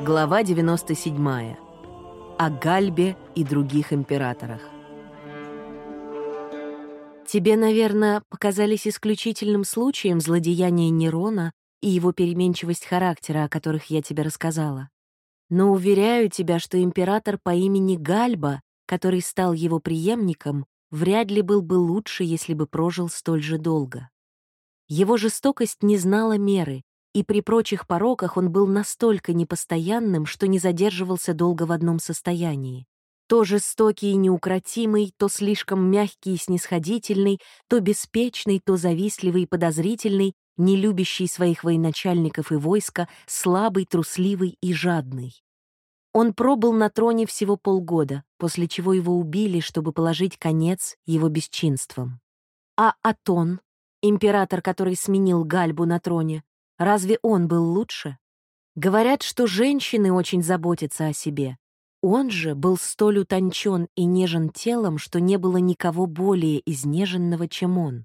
Глава 97. О Гальбе и других императорах. Тебе, наверное, показались исключительным случаем злодеяния Нерона и его переменчивость характера, о которых я тебе рассказала. Но уверяю тебя, что император по имени Гальба, который стал его преемником, вряд ли был бы лучше, если бы прожил столь же долго. Его жестокость не знала меры, и при прочих пороках он был настолько непостоянным, что не задерживался долго в одном состоянии. То жестокий и неукротимый, то слишком мягкий и снисходительный, то беспечный, то завистливый и подозрительный, не любящий своих военачальников и войска, слабый, трусливый и жадный. Он пробыл на троне всего полгода, после чего его убили, чтобы положить конец его бесчинствам. А Атон, император, который сменил Гальбу на троне, Разве он был лучше? Говорят, что женщины очень заботятся о себе. Он же был столь утончен и нежен телом, что не было никого более изнеженного, чем он.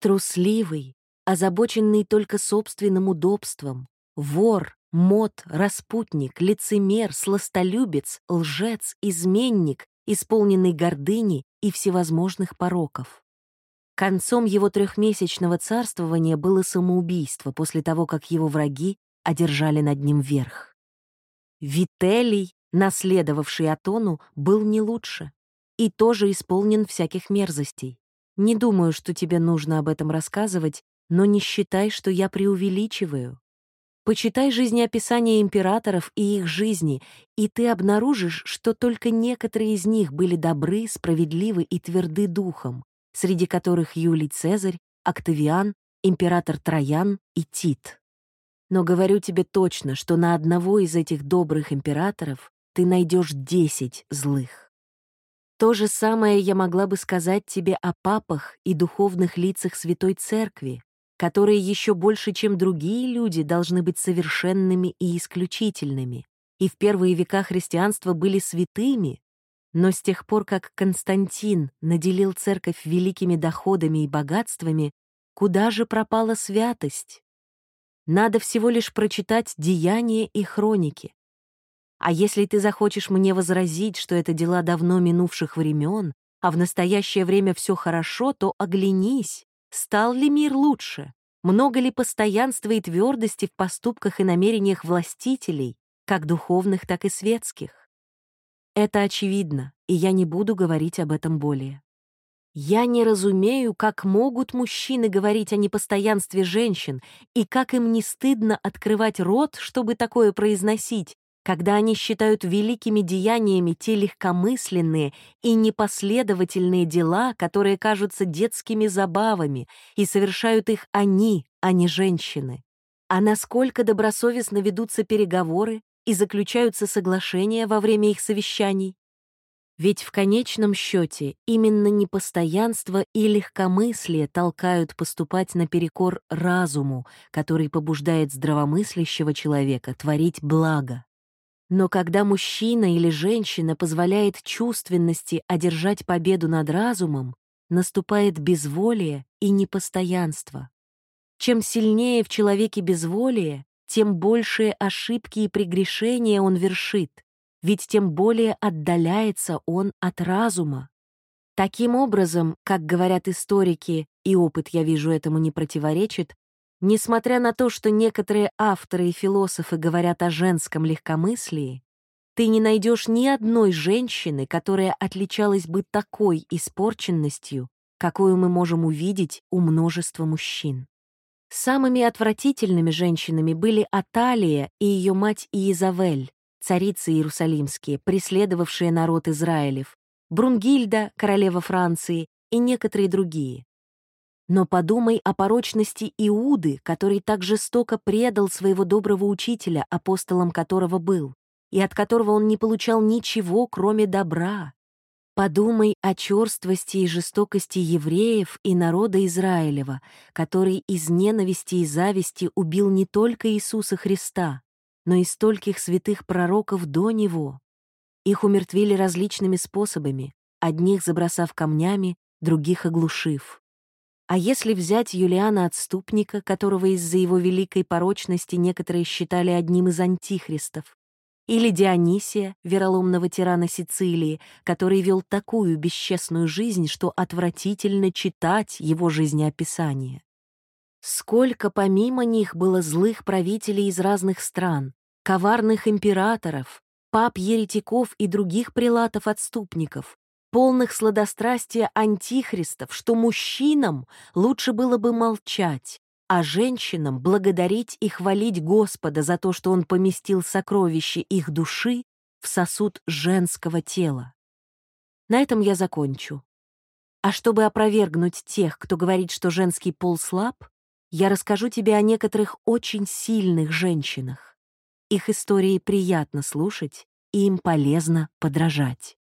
Трусливый, озабоченный только собственным удобством, вор, мод, распутник, лицемер, сластолюбец, лжец, изменник, исполненный гордыни и всевозможных пороков. Концом его трехмесячного царствования было самоубийство после того, как его враги одержали над ним верх. Вителий, наследовавший Атону, был не лучше и тоже исполнен всяких мерзостей. Не думаю, что тебе нужно об этом рассказывать, но не считай, что я преувеличиваю. Почитай жизнеописания императоров и их жизни, и ты обнаружишь, что только некоторые из них были добры, справедливы и тверды духом, среди которых Юлий Цезарь, Октавиан, император Троян и Тит. Но говорю тебе точно, что на одного из этих добрых императоров ты найдешь десять злых. То же самое я могла бы сказать тебе о папах и духовных лицах Святой Церкви, которые еще больше, чем другие люди, должны быть совершенными и исключительными, и в первые века христианства были святыми, но с тех пор, как Константин наделил церковь великими доходами и богатствами, куда же пропала святость? Надо всего лишь прочитать деяния и хроники. А если ты захочешь мне возразить, что это дела давно минувших времен, а в настоящее время все хорошо, то оглянись, стал ли мир лучше? Много ли постоянства и твердости в поступках и намерениях властителей, как духовных, так и светских? Это очевидно, и я не буду говорить об этом более. Я не разумею, как могут мужчины говорить о непостоянстве женщин, и как им не стыдно открывать рот, чтобы такое произносить, когда они считают великими деяниями те легкомысленные и непоследовательные дела, которые кажутся детскими забавами, и совершают их они, а не женщины. А насколько добросовестно ведутся переговоры, и заключаются соглашения во время их совещаний. Ведь в конечном счете именно непостоянство и легкомыслие толкают поступать наперекор разуму, который побуждает здравомыслящего человека творить благо. Но когда мужчина или женщина позволяет чувственности одержать победу над разумом, наступает безволие и непостоянство. Чем сильнее в человеке безволие, тем большие ошибки и прегрешения он вершит, ведь тем более отдаляется он от разума. Таким образом, как говорят историки, и опыт, я вижу, этому не противоречит, несмотря на то, что некоторые авторы и философы говорят о женском легкомыслии, ты не найдешь ни одной женщины, которая отличалась бы такой испорченностью, какую мы можем увидеть у множества мужчин. Самыми отвратительными женщинами были Аталия и ее мать Иезавель, царицы иерусалимские, преследовавшие народ Израилев, Брунгильда, королева Франции и некоторые другие. Но подумай о порочности Иуды, который так жестоко предал своего доброго учителя, апостолом которого был, и от которого он не получал ничего, кроме добра. Подумай о черствости и жестокости евреев и народа Израилева, который из ненависти и зависти убил не только Иисуса Христа, но и стольких святых пророков до Него. Их умертвили различными способами, одних забросав камнями, других оглушив. А если взять Юлиана Отступника, которого из-за его великой порочности некоторые считали одним из антихристов, Или Дионисия, вероломного тирана Сицилии, который вел такую бесчестную жизнь, что отвратительно читать его жизнеописание. Сколько помимо них было злых правителей из разных стран, коварных императоров, пап-еретиков и других прилатов-отступников, полных сладострастия антихристов, что мужчинам лучше было бы молчать, а женщинам благодарить и хвалить Господа за то, что Он поместил сокровище их души в сосуд женского тела. На этом я закончу. А чтобы опровергнуть тех, кто говорит, что женский пол слаб, я расскажу тебе о некоторых очень сильных женщинах. Их истории приятно слушать, и им полезно подражать.